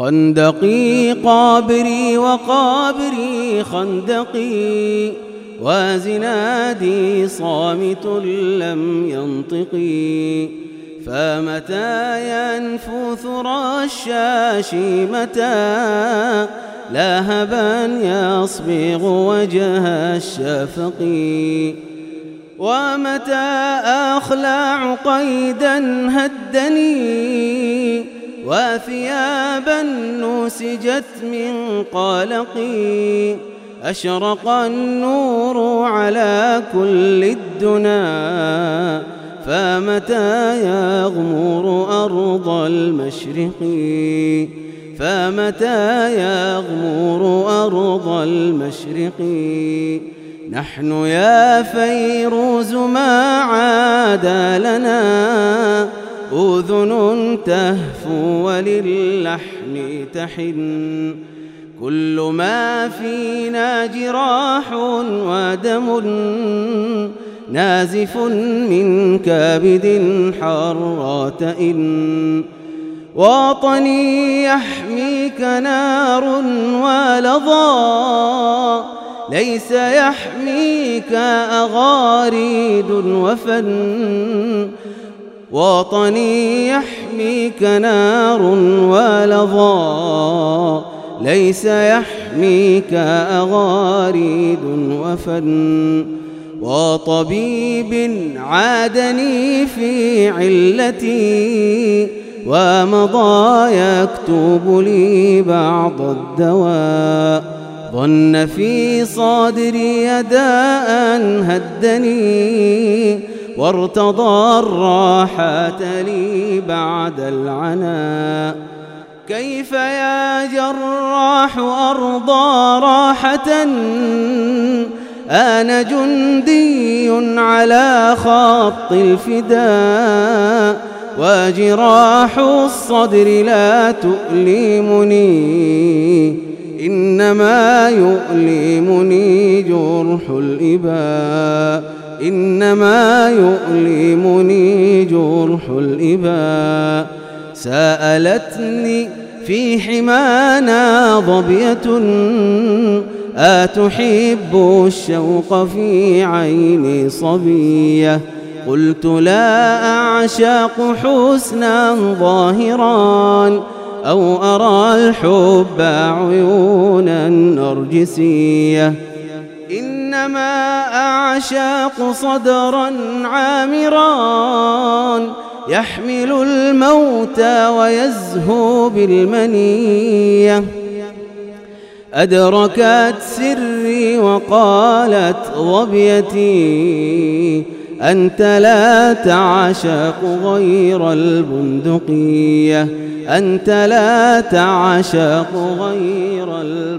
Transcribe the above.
خندقي قابري وقابري خندقي. وزنادي صامت لم ينطقي. فمتى ينفث الشاش متى؟ لهبا يصبغ وجه الشفق. ومتى أخلع قيدا هدني؟ وثيابا نسجت من قلقي أشرق النور على كل الدنا فمتى يغمر أرض المشرق؟ فمتى يغمر أرض المشرق؟ نحن يا فيروز ما عاد لنا. أذن تهفو وللحن تحن. كل ما فينا جراح ودم نازف من كبد حرات إن. وطني يحميك نار ولظى ليس يحميك أغاريد وفن. وطني يحميك نار ولظى ليس يحميك أغاريد وفن. وطبيب عادني في علتي ومضى يكتب لي بعض الدواء. ظن في صدري داء هدني وارتضى الراحة لي بعد العناء. كيف يا جراح أرضى راحة؟ أنا جندي على خط الفداء. وجراح الصدر لا تؤلمني إنما يؤلمني جرح الإباء. إنما يؤلمني جرح الإباء. سألتني في حمانا ظبية أتحب الشوق في عيني صبية. قلت لا أعشاق حسنا ظاهرا أو أرى الحب عيونا نرجسية. إنما أعشاق صدرا عامرا يحمل الموت ويزهو بالمنية. أدركت سري وقالت ظبيتي أنت لا تعشق غير البندقية. أنت لا تعشق غير البندقية.